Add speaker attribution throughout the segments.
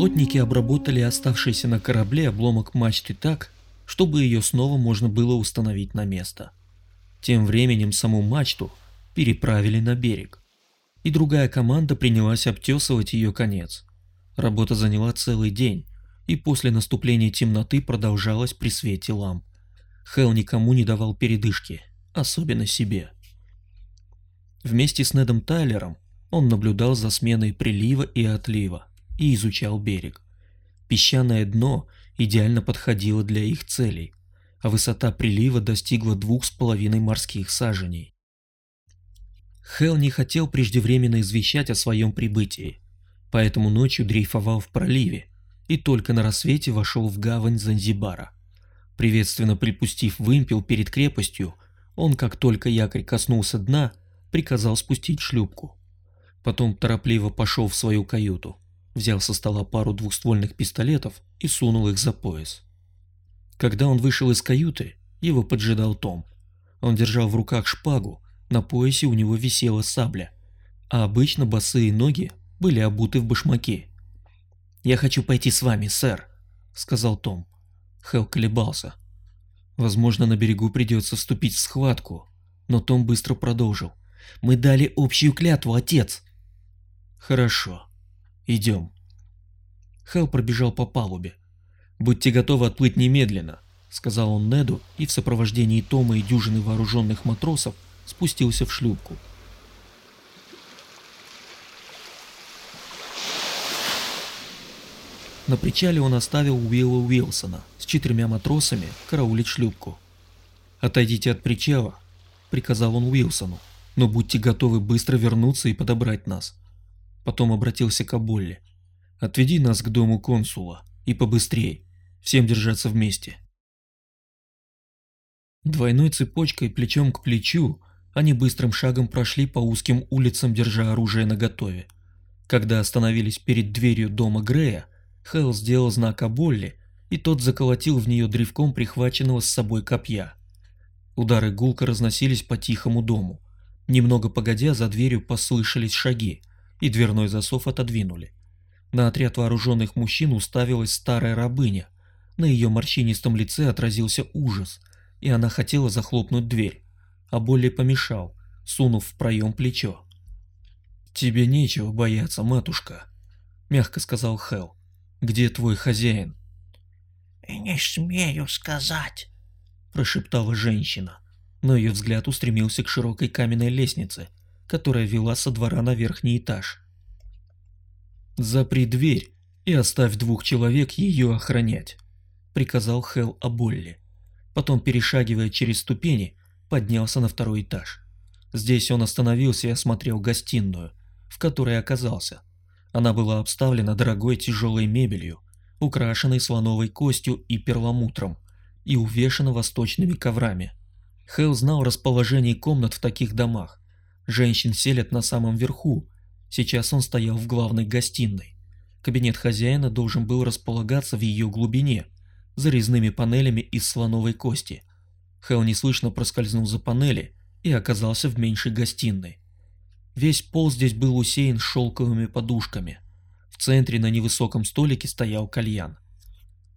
Speaker 1: Плотники обработали оставшийся на корабле обломок мачты так, чтобы ее снова можно было установить на место. Тем временем саму мачту переправили на берег, и другая команда принялась обтесывать ее конец. Работа заняла целый день, и после наступления темноты продолжалась при свете ламп. Хелл никому не давал передышки, особенно себе. Вместе с Недом Тайлером он наблюдал за сменой прилива и отлива и изучал берег. Песчаное дно идеально подходило для их целей, а высота прилива достигла двух с половиной морских саженей. Хелл не хотел преждевременно извещать о своем прибытии, поэтому ночью дрейфовал в проливе и только на рассвете вошел в гавань Занзибара. Приветственно припустив вымпел перед крепостью, он, как только якорь коснулся дна, приказал спустить шлюпку. Потом торопливо пошел в свою каюту, взял со стола пару двухствольных пистолетов и сунул их за пояс. Когда он вышел из каюты, его поджидал Том. Он держал в руках шпагу, на поясе у него висела сабля, а обычно босые ноги были обуты в башмаки. «Я хочу пойти с вами, сэр», — сказал Том. Хелл колебался. Возможно, на берегу придется вступить в схватку, но Том быстро продолжил. «Мы дали общую клятву, отец!» «Хорошо, идем». Хелл пробежал по палубе. «Будьте готовы отплыть немедленно», — сказал он Неду и в сопровождении Тома и дюжины вооруженных матросов спустился в шлюпку. На причале он оставил Уилла Уилсона с четырьмя матросами караулить шлюпку. «Отойдите от причала», — приказал он Уилсону, — «но будьте готовы быстро вернуться и подобрать нас». Потом обратился к Аболле. «Отведи нас к дому консула и побыстрее, всем держаться вместе». Двойной цепочкой плечом к плечу они быстрым шагом прошли по узким улицам, держа оружие наготове. Когда остановились перед дверью дома Грея, Хелл сделал знак Аболли, и тот заколотил в нее древком прихваченного с собой копья. Удары гулко разносились по тихому дому. Немного погодя, за дверью послышались шаги, и дверной засов отодвинули. На отряд вооруженных мужчин уставилась старая рабыня. На ее морщинистом лице отразился ужас, и она хотела захлопнуть дверь, а Болли помешал, сунув в проем плечо. «Тебе нечего бояться, матушка», — мягко сказал Хелл. «Где твой хозяин?»
Speaker 2: «Не смею сказать», —
Speaker 1: прошептала женщина, но ее взгляд устремился к широкой каменной лестнице, которая вела со двора на верхний этаж. «Запри дверь и оставь двух человек ее охранять», — приказал Хелл Аболли. Потом, перешагивая через ступени, поднялся на второй этаж. Здесь он остановился и осмотрел гостиную, в которой оказался. Она была обставлена дорогой тяжелой мебелью, украшенной слоновой костью и перламутром, и увешана восточными коврами. Хелл знал расположение комнат в таких домах. Женщин селят на самом верху. Сейчас он стоял в главной гостиной. Кабинет хозяина должен был располагаться в ее глубине, за резными панелями из слоновой кости. Хелл неслышно проскользнул за панели и оказался в меньшей гостиной. Весь пол здесь был усеян шелковыми подушками. В центре на невысоком столике стоял кальян.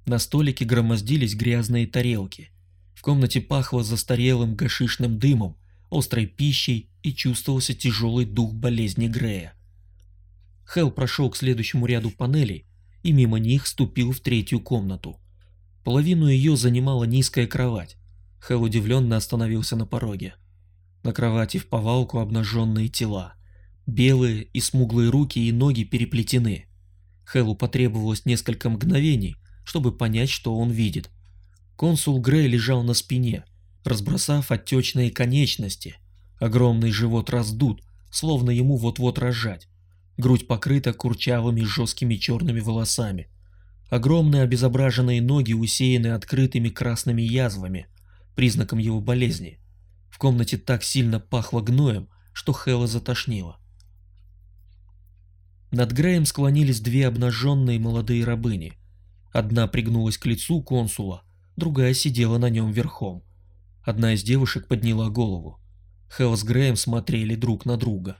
Speaker 1: На столике громоздились грязные тарелки. В комнате пахло застарелым гашишным дымом, острой пищей и чувствовался тяжелый дух болезни Грея. Хелл прошел к следующему ряду панелей и мимо них ступил в третью комнату. Половину ее занимала низкая кровать. Хелл удивленно остановился на пороге. На кровати в повалку обнаженные тела. Белые и смуглые руки и ноги переплетены. Хеллу потребовалось несколько мгновений, чтобы понять, что он видит. Консул Грей лежал на спине, разбросав отечные конечности. Огромный живот раздут, словно ему вот-вот рожать. Грудь покрыта курчавыми жесткими черными волосами. Огромные обезображенные ноги усеяны открытыми красными язвами, признаком его болезни. В комнате так сильно пахло гноем, что Хэлла затошнило. Над Греем склонились две обнаженные молодые рабыни. Одна пригнулась к лицу консула, другая сидела на нем верхом. Одна из девушек подняла голову. Хелл с Греем смотрели друг на друга.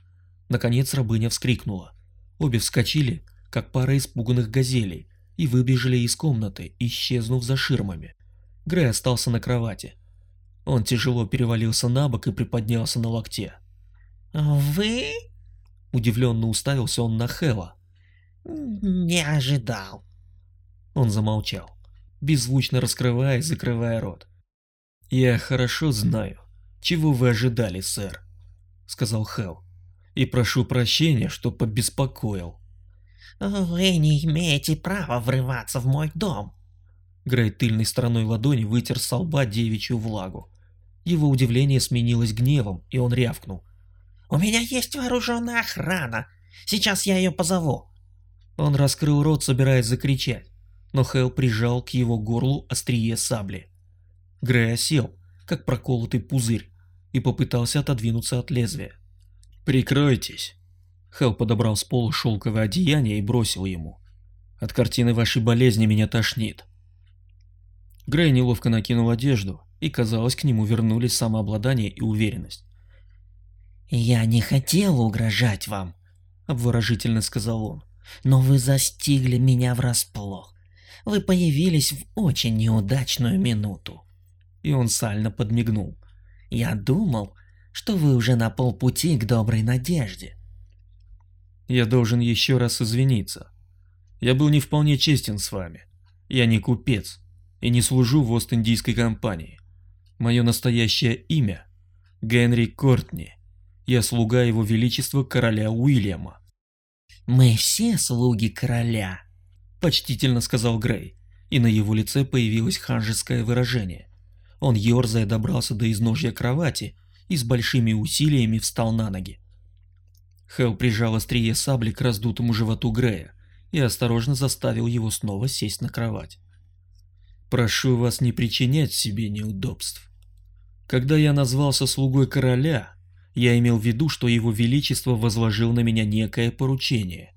Speaker 1: Наконец рабыня вскрикнула. Обе вскочили, как пара испуганных газелей, и выбежали из комнаты, исчезнув за ширмами. Грей остался на кровати. Он тяжело перевалился на бок и приподнялся на локте.
Speaker 2: «Вы?»
Speaker 1: Удивленно уставился он на Хэла.
Speaker 2: «Не ожидал».
Speaker 1: Он замолчал, беззвучно раскрывая и закрывая рот. «Я хорошо знаю, чего вы ожидали, сэр», — сказал Хэл. «И прошу прощения, что побеспокоил».
Speaker 2: «Вы не имеете права врываться в мой дом».
Speaker 1: Грей тыльной стороной ладони вытер с лба девичью влагу. Его удивление сменилось гневом, и он рявкнул.
Speaker 2: «У меня есть вооруженная охрана. Сейчас я ее позову».
Speaker 1: Он раскрыл рот, собираясь закричать, но Хэл прижал к его горлу острие сабли. Грей осел, как проколотый пузырь, и попытался отодвинуться от лезвия. «Прикройтесь!» Хэл подобрал с пола шелковое одеяние и бросил ему. «От картины вашей болезни меня тошнит». Грей неловко накинул одежду, и, казалось, к нему вернулись самообладание и уверенность.
Speaker 2: «Я не хотел угрожать вам», — обворожительно сказал он, — «но вы застигли меня врасплох. Вы появились в очень неудачную минуту».
Speaker 1: И он сально подмигнул.
Speaker 2: «Я думал, что вы уже на полпути к доброй надежде».
Speaker 1: «Я должен еще раз извиниться. Я был не вполне честен с вами. Я не купец и не служу в Ост-Индийской компании. Мое настоящее имя – Генри Кортни. Я слуга его величества короля Уильяма.
Speaker 2: «Мы все слуги короля», – почтительно сказал Грей, и на его лице появилось ханжеское выражение. Он ерзая добрался до изножья кровати и с большими усилиями встал на ноги.
Speaker 1: Хэл прижал острие сабли к раздутому животу Грея и осторожно заставил его снова сесть на кровать. «Прошу вас не причинять себе неудобств. Когда я назвался слугой короля, я имел в виду, что его величество возложил на меня некое поручение.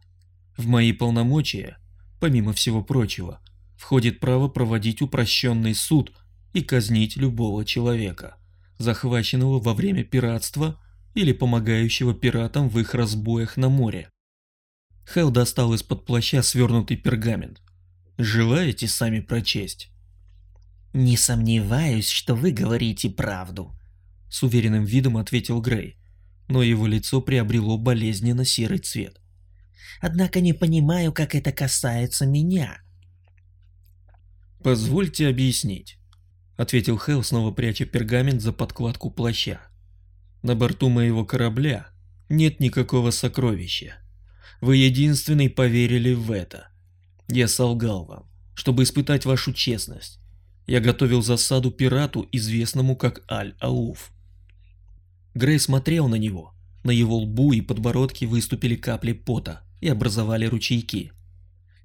Speaker 1: В мои полномочия, помимо всего прочего, входит право проводить упрощенный суд – и казнить любого человека, захваченного во время пиратства или помогающего пиратам в их разбоях на море. Хелл достал из-под плаща свернутый пергамент. Желаете сами прочесть?
Speaker 2: «Не сомневаюсь, что вы говорите правду», —
Speaker 1: с уверенным видом ответил Грей, но его лицо приобрело болезненно серый цвет.
Speaker 2: «Однако не понимаю, как это касается меня».
Speaker 1: «Позвольте объяснить ответил Хэл, снова пряча пергамент за подкладку плаща. На борту моего корабля нет никакого сокровища. Вы единственный поверили в это. Я солгал вам, чтобы испытать вашу честность. Я готовил засаду пирату, известному как Аль-Ауф. Грей смотрел на него. На его лбу и подбородке выступили капли пота и образовали ручейки.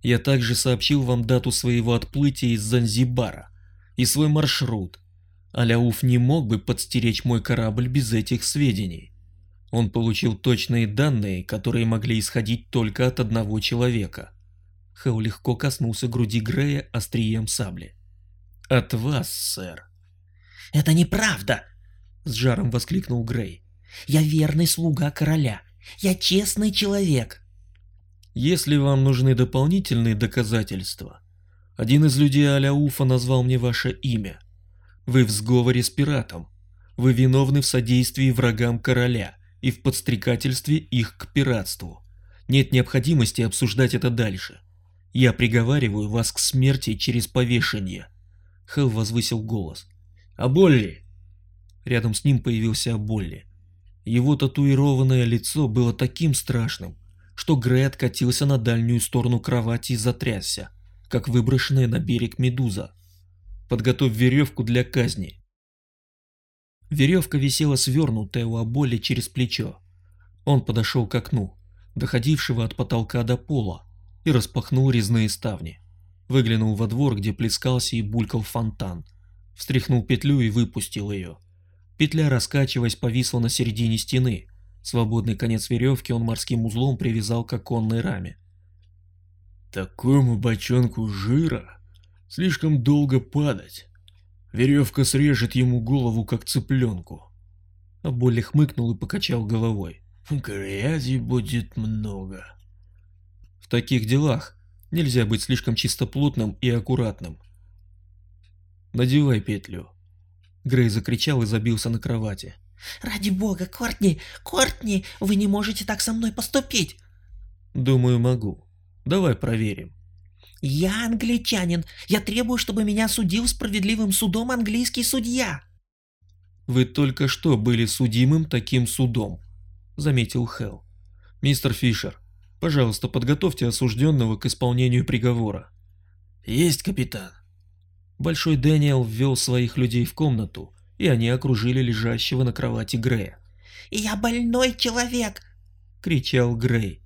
Speaker 1: Я также сообщил вам дату своего отплытия из Занзибара и свой маршрут. Аляуф не мог бы подстеречь мой корабль без этих сведений. Он получил точные данные, которые могли исходить только от одного человека. Хэл легко коснулся груди Грея острием сабли. «От вас, сэр».
Speaker 2: «Это неправда!» — с жаром воскликнул Грей. «Я верный слуга короля. Я честный человек».
Speaker 1: «Если вам нужны дополнительные доказательства, один из людей Аляуфа назвал мне ваше имя. Вы в сговоре с пиратом. Вы виновны в содействии врагам короля и в подстрекательстве их к пиратству. Нет необходимости обсуждать это дальше. Я приговариваю вас к смерти через повешение. Хелл возвысил голос. «Аболли!» Рядом с ним появился Аболли. Его татуированное лицо было таким страшным, что Грей откатился на дальнюю сторону кровати и затрясся как выброшенная на берег медуза. Подготовь веревку для казни. Веревка висела свернутая у Аболи через плечо. Он подошел к окну, доходившего от потолка до пола, и распахнул резные ставни. Выглянул во двор, где плескался и булькал фонтан. Встряхнул петлю и выпустил ее. Петля, раскачиваясь, повисла на середине стены. Свободный конец веревки он морским узлом привязал к оконной раме. Такому бочонку жира слишком долго падать. Веревка срежет ему голову, как цыпленку. А Болли хмыкнул и покачал головой. Грязи будет много. В таких делах нельзя быть слишком чистоплотным и аккуратным. Надевай петлю. Грей закричал и забился на кровати.
Speaker 2: «Ради бога, Кортни! Кортни! Вы не можете так со мной поступить!»
Speaker 1: «Думаю, могу. Давай проверим».
Speaker 2: «Я англичанин. Я требую, чтобы меня судил справедливым судом английский судья».
Speaker 1: «Вы только что были судимым таким судом», — заметил Хелл. «Мистер Фишер, пожалуйста, подготовьте осужденного к исполнению приговора».
Speaker 3: «Есть, капитан».
Speaker 1: Большой Дэниел ввел своих людей в комнату, и они окружили лежащего на кровати Грея.
Speaker 2: «Я больной человек!»
Speaker 1: — кричал Грей.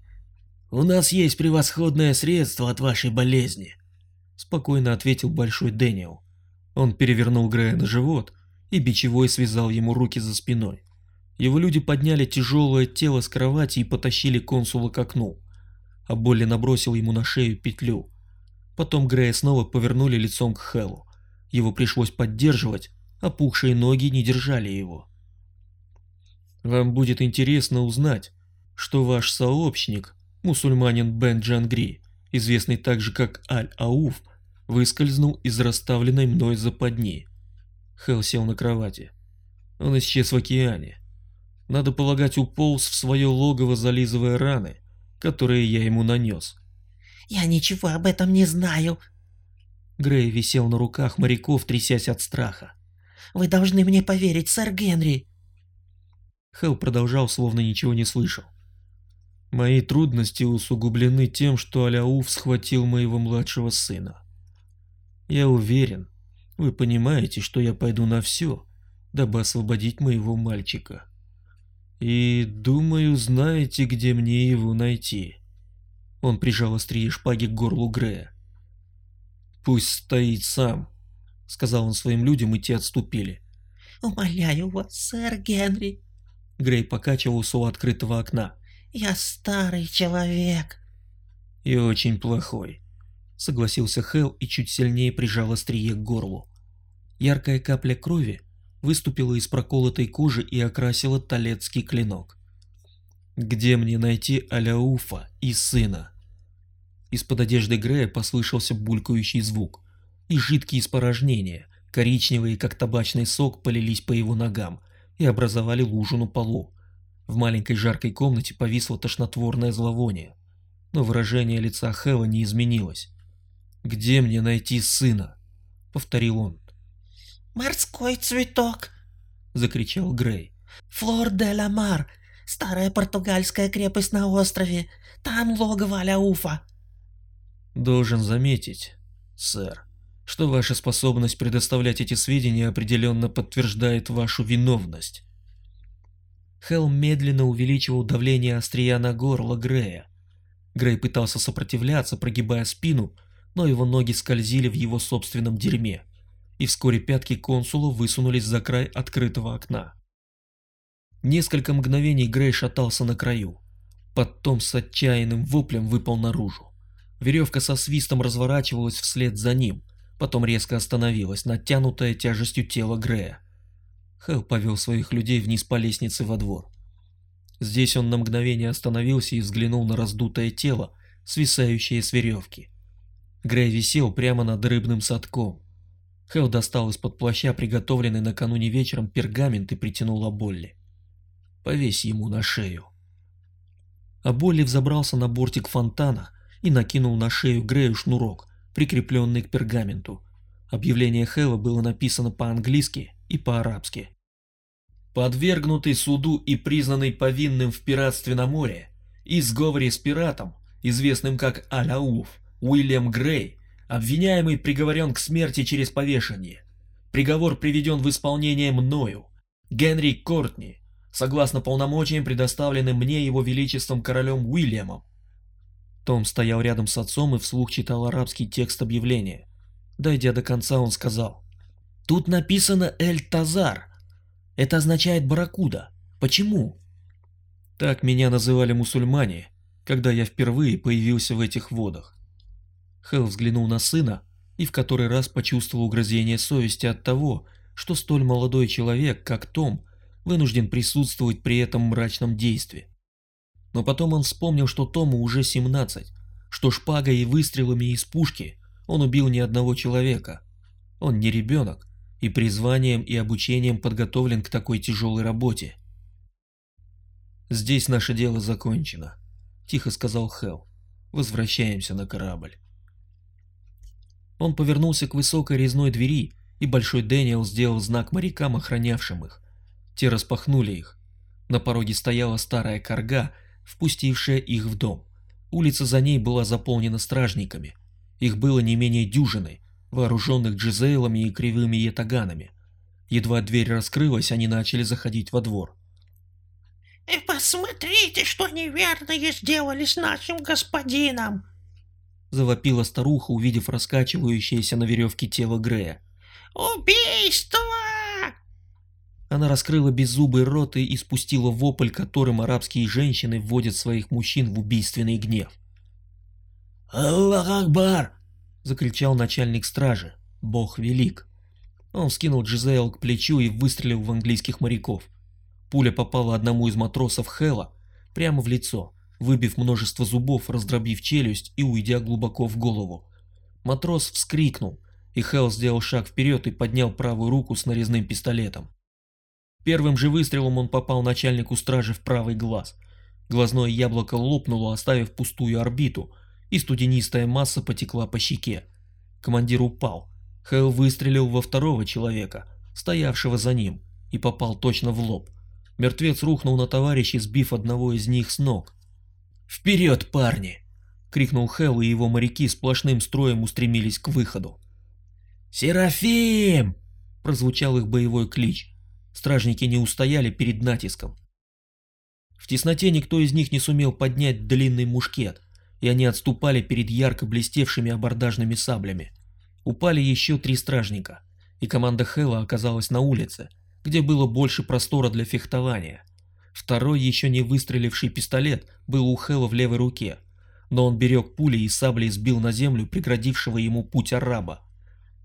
Speaker 3: «У нас есть превосходное средство от вашей болезни», —
Speaker 1: спокойно ответил Большой Дэниел. Он перевернул Грея на живот и бичевой связал ему руки за спиной. Его люди подняли тяжелое тело с кровати и потащили консула к окну. А Болли набросил ему на шею петлю. Потом Грея снова повернули лицом к Хеллу. Его пришлось поддерживать, опухшие ноги не держали его. Вам будет интересно узнать, что ваш сообщник, мусульманин Бен Джангри, известный также как Аль-Ауф, выскользнул из расставленной мной западни. Хелл сел на кровати. Он исчез в океане. Надо полагать, уполз в свое логово, зализывая раны, которые я ему нанес.
Speaker 2: «Я ничего об этом не знаю»,
Speaker 1: Грей висел на руках моряков, трясясь от страха.
Speaker 2: «Вы должны мне поверить, сэр Генри!»
Speaker 1: Хелл продолжал, словно ничего не слышал. «Мои трудности усугублены тем, что Аляуф схватил моего младшего сына. Я уверен, вы понимаете, что я пойду на все, дабы освободить моего мальчика. И, думаю, знаете, где мне его найти». Он прижал острие шпаги к горлу Грея. «Пусть стоит сам», — сказал он своим людям, и те отступили.
Speaker 2: «Умоляю вас, сэр Генри», —
Speaker 1: Грей покачивался у открытого окна.
Speaker 2: «Я старый человек».
Speaker 1: «И очень плохой», — согласился Хэл и чуть сильнее прижал острие к горлу. Яркая капля крови выступила из проколотой кожи и окрасила талецкий клинок. «Где мне найти Аляуфа и сына?» Из-под одежды Грея послышался булькающий звук, и жидкие испорожнения, коричневые как табачный сок, полились по его ногам и образовали лужу на полу. В маленькой жаркой комнате повисло тошнотворное зловоние, но выражение лица Хэла не изменилось. «Где мне найти сына?» — повторил он.
Speaker 2: «Морской цветок!» — закричал Грей.
Speaker 1: «Флор
Speaker 2: де ла Мар, старая португальская крепость на острове, там логово Аляуфа!»
Speaker 1: Должен заметить, сэр, что ваша способность предоставлять эти сведения определенно подтверждает вашу виновность. Хелл медленно увеличивал давление острия на горло Грея. Грей пытался сопротивляться, прогибая спину, но его ноги скользили в его собственном дерьме, и вскоре пятки консула высунулись за край открытого окна. Несколько мгновений Грей шатался на краю, потом с отчаянным воплем выпал наружу. Веревка со свистом разворачивалась вслед за ним, потом резко остановилась, натянутая тяжестью тела Грея. Хелл повел своих людей вниз по лестнице во двор. Здесь он на мгновение остановился и взглянул на раздутое тело, свисающее с веревки. Грей висел прямо над рыбным садком. Хелл достал из-под плаща приготовленный накануне вечером пергамент и притянул Аболли. «Повесь ему на шею». Аболли взобрался на бортик фонтана и накинул на шею Грею шнурок, прикрепленный к пергаменту. Объявление Хэлла было написано по-английски и по-арабски. Подвергнутый суду и признанный повинным в пиратстве на море и сговоре с пиратом, известным как Аляуф, Уильям Грей, обвиняемый приговорен к смерти через повешение. Приговор приведен в исполнение мною, Генри Кортни, согласно полномочиям, предоставленным мне его величеством королем Уильямом, том стоял рядом с отцом и вслух читал арабский текст объявления. Дойдя до конца, он сказал. «Тут написано Эль-Тазар. Это означает барракуда. Почему?» Так меня называли мусульмане, когда я впервые появился в этих водах. Хелл взглянул на сына и в который раз почувствовал угрызение совести от того, что столь молодой человек, как Том, вынужден присутствовать при этом мрачном действии. Но потом он вспомнил, что Тому уже 17, что шпагой и выстрелами из пушки он убил ни одного человека. Он не ребенок и призванием и обучением подготовлен к такой тяжелой работе. «Здесь наше дело закончено», — тихо сказал Хелл. «Возвращаемся на корабль». Он повернулся к высокой резной двери, и Большой Дэниел сделал знак морякам, охранявшим их. Те распахнули их. На пороге стояла старая корга, впустившая их в дом. Улица за ней была заполнена стражниками. Их было не менее дюжины, вооруженных джизейлами и кривыми ятаганами. Едва дверь раскрылась, они начали заходить во двор.
Speaker 4: «И посмотрите, что неверные сделали с нашим господином!»
Speaker 1: Завопила старуха, увидев раскачивающееся на веревке тело Грея.
Speaker 4: «Убийство!»
Speaker 1: Она раскрыла беззубый рот и испустила вопль, которым арабские женщины вводят своих мужчин в убийственный гнев.
Speaker 3: «Аллах Акбар!»
Speaker 1: — закричал начальник стражи. Бог велик. Он вскинул Джизейл к плечу и выстрелил в английских моряков. Пуля попала одному из матросов Хэла прямо в лицо, выбив множество зубов, раздробив челюсть и уйдя глубоко в голову. Матрос вскрикнул, и Хелл сделал шаг вперед и поднял правую руку с нарезным пистолетом. Первым же выстрелом он попал начальнику стражи в правый глаз. Глазное яблоко лопнуло, оставив пустую орбиту, и студенистая масса потекла по щеке. Командир упал. Хэл выстрелил во второго человека, стоявшего за ним, и попал точно в лоб. Мертвец рухнул на товарища, сбив одного из них с ног. «Вперед, парни!» — крикнул Хэл, и его моряки сплошным строем устремились к выходу.
Speaker 3: «Серафим!»
Speaker 1: — прозвучал их боевой клич. Стражники не устояли перед натиском. В тесноте никто из них не сумел поднять длинный мушкет, и они отступали перед ярко блестевшими абордажными саблями. Упали еще три стражника, и команда Хэлла оказалась на улице, где было больше простора для фехтования. Второй, еще не выстреливший пистолет, был у Хэлла в левой руке, но он берег пули и саблей сбил на землю преградившего ему путь араба.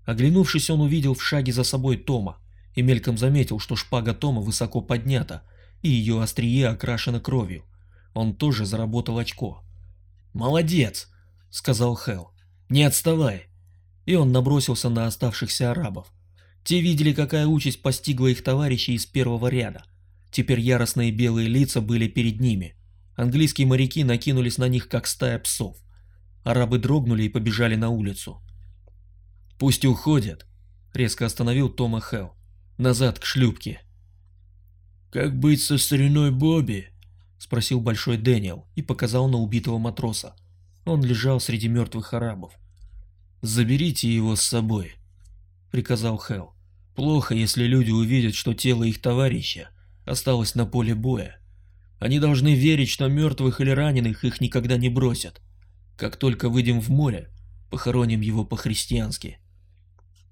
Speaker 1: Оглянувшись, он увидел в шаге за собой Тома, и мельком заметил, что шпага Тома высоко поднята, и ее острие окрашено кровью. Он тоже заработал очко. «Молодец!» — сказал Хел. «Не отставай!» И он набросился на оставшихся арабов. Те видели, какая участь постигла их товарищей из первого ряда. Теперь яростные белые лица были перед ними. Английские моряки накинулись на них, как стая псов. Арабы дрогнули и побежали на улицу. «Пусть уходят», — резко остановил Тома Хелл. Назад к шлюпке.
Speaker 3: «Как быть со стариной Бобби?»
Speaker 1: — спросил Большой Дэниел и показал на убитого матроса. Он лежал среди мертвых арабов. «Заберите его с собой», — приказал Хелл. «Плохо, если люди увидят, что тело их товарища осталось на поле боя. Они должны верить, что мертвых или раненых их никогда не бросят. Как только выйдем в море, похороним его по-христиански».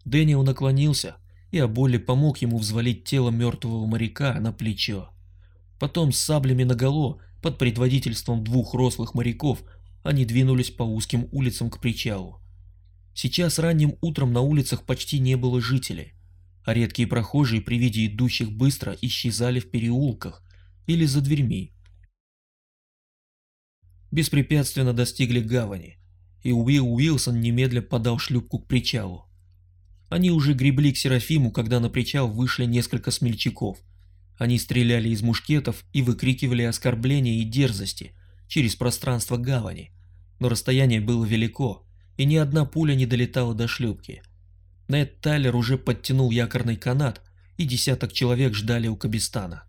Speaker 1: Дэниел наклонился и Аболи помог ему взвалить тело мертвого моряка на плечо. Потом с саблями наголо, под предводительством двух рослых моряков, они двинулись по узким улицам к причалу. Сейчас ранним утром на улицах почти не было жителей, а редкие прохожие при виде идущих быстро исчезали в переулках или за дверьми. Беспрепятственно достигли гавани, и Уилл Уилсон немедля подал шлюпку к причалу. Они уже гребли к Серафиму, когда на причал вышли несколько смельчаков. Они стреляли из мушкетов и выкрикивали оскорбления и дерзости через пространство гавани. Но расстояние было велико, и ни одна пуля не долетала до шлюпки. Нед Тайлер уже подтянул якорный канат, и десяток человек ждали у Кабистана.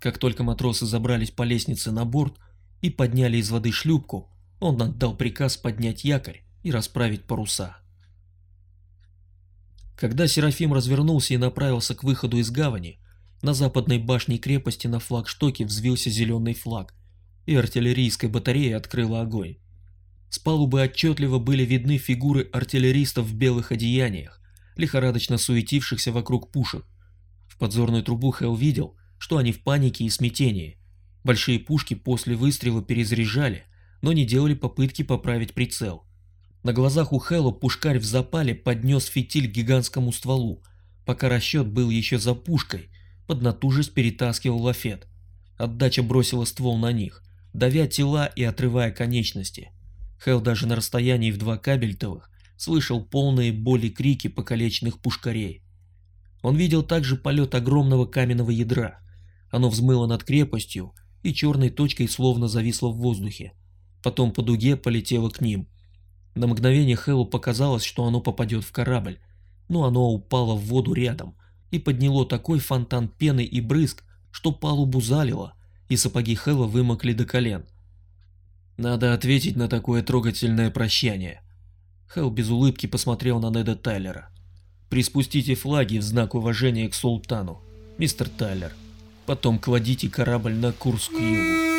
Speaker 1: Как только матросы забрались по лестнице на борт и подняли из воды шлюпку, он отдал приказ поднять якорь и расправить паруса. Когда Серафим развернулся и направился к выходу из гавани, на западной башне крепости на флагштоке взвился зеленый флаг, и артиллерийская батарея открыла огонь. С палубы отчетливо были видны фигуры артиллеристов в белых одеяниях, лихорадочно суетившихся вокруг пушек. В подзорную трубу Хелл видел, что они в панике и смятении. Большие пушки после выстрела перезаряжали, но не делали попытки поправить прицел. На глазах у Хэлла пушкарь в запале поднес фитиль к гигантскому стволу, пока расчет был еще за пушкой, поднатужись перетаскивал лафет. Отдача бросила ствол на них, давя тела и отрывая конечности. Хелл даже на расстоянии в два кабельтовых слышал полные боли крики покалеченных пушкарей. Он видел также полет огромного каменного ядра. Оно взмыло над крепостью и черной точкой словно зависло в воздухе. Потом по дуге полетело к ним. На мгновение Хэллу показалось, что оно попадет в корабль, но оно упало в воду рядом и подняло такой фонтан пены и брызг, что палубу залило, и сапоги Хэлла вымокли до колен. Надо ответить на такое трогательное прощание. Хелл без улыбки посмотрел на Неда Тайлера. Приспустите флаги в знак уважения к султану, мистер Тайлер. Потом кладите корабль на курс к югу.